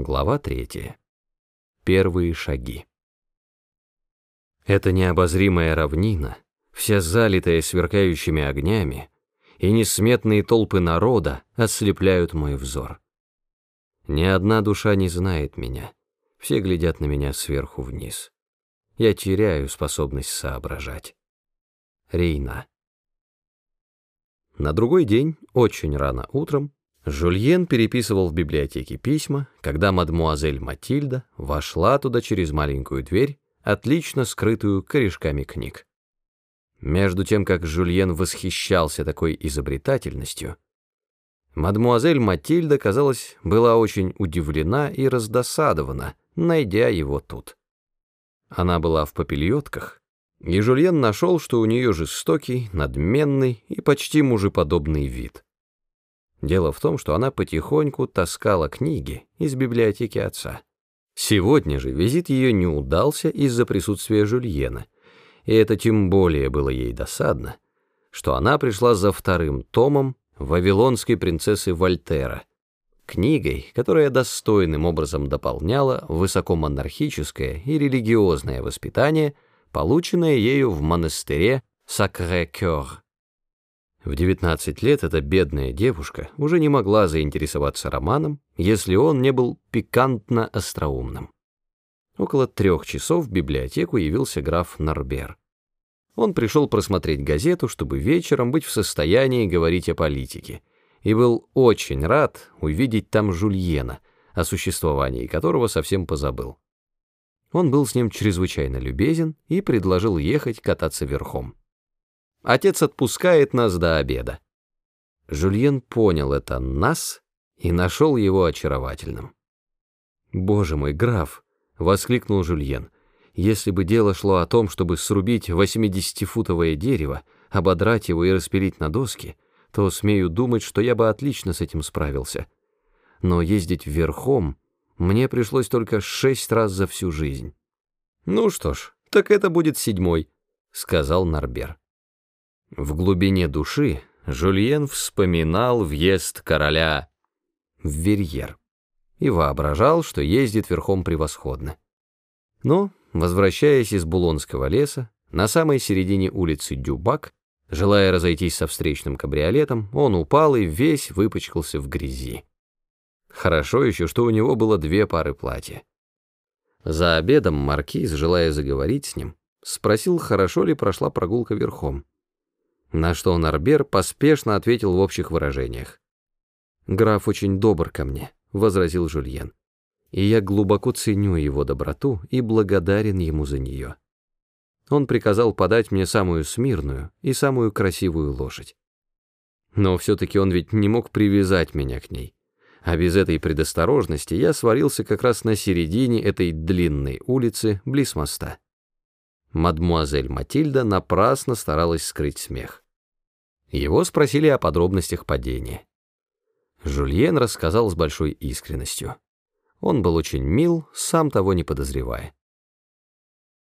Глава третья. Первые шаги. Это необозримая равнина, вся залитая сверкающими огнями, и несметные толпы народа ослепляют мой взор. Ни одна душа не знает меня, все глядят на меня сверху вниз. Я теряю способность соображать. Рейна. На другой день, очень рано утром, Жульен переписывал в библиотеке письма, когда мадмуазель Матильда вошла туда через маленькую дверь, отлично скрытую корешками книг. Между тем, как Жульен восхищался такой изобретательностью, мадмуазель Матильда, казалось, была очень удивлена и раздосадована, найдя его тут. Она была в попельотках, и Жульен нашел, что у нее жестокий, надменный и почти мужеподобный вид. Дело в том, что она потихоньку таскала книги из библиотеки отца. Сегодня же визит ее не удался из-за присутствия Жульена, и это тем более было ей досадно, что она пришла за вторым томом «Вавилонской принцессы Вольтера», книгой, которая достойным образом дополняла высокомонархическое и религиозное воспитание, полученное ею в монастыре Сакре-Кёр. В 19 лет эта бедная девушка уже не могла заинтересоваться романом, если он не был пикантно остроумным. Около трех часов в библиотеку явился граф Норбер. Он пришел просмотреть газету, чтобы вечером быть в состоянии говорить о политике, и был очень рад увидеть там Жульена, о существовании которого совсем позабыл. Он был с ним чрезвычайно любезен и предложил ехать кататься верхом. Отец отпускает нас до обеда. Жульен понял это «нас» и нашел его очаровательным. «Боже мой, граф!» — воскликнул Жульен. «Если бы дело шло о том, чтобы срубить восьмидесятифутовое дерево, ободрать его и распилить на доски, то смею думать, что я бы отлично с этим справился. Но ездить верхом мне пришлось только шесть раз за всю жизнь». «Ну что ж, так это будет седьмой», — сказал Нарбер. В глубине души Жульен вспоминал въезд короля в Верьер и воображал, что ездит верхом превосходно. Но, возвращаясь из Булонского леса, на самой середине улицы Дюбак, желая разойтись со встречным кабриолетом, он упал и весь выпачкался в грязи. Хорошо еще, что у него было две пары платья. За обедом маркиз, желая заговорить с ним, спросил, хорошо ли прошла прогулка верхом. На что Нарбер поспешно ответил в общих выражениях. «Граф очень добр ко мне», — возразил Жульен. «И я глубоко ценю его доброту и благодарен ему за нее. Он приказал подать мне самую смирную и самую красивую лошадь. Но все-таки он ведь не мог привязать меня к ней. А без этой предосторожности я сварился как раз на середине этой длинной улицы близ моста. Мадмуазель Матильда напрасно старалась скрыть смех. Его спросили о подробностях падения. Жульен рассказал с большой искренностью. Он был очень мил, сам того не подозревая.